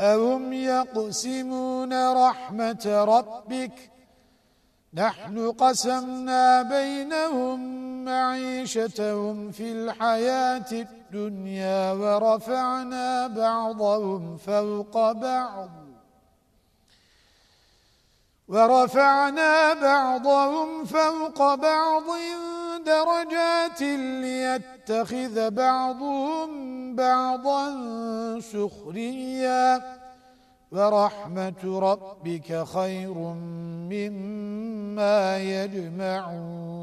أهم يقسمون رحمة ربك نحن قسمنا بينهم معيشتهم في الحياة الدنيا ورفعنا بعضهم فوق بعض ورفعنا بعضهم فوق بعض درجات ليتخذ بعضهم بعضا سخريا ورحمة ربك خير مما يجمعون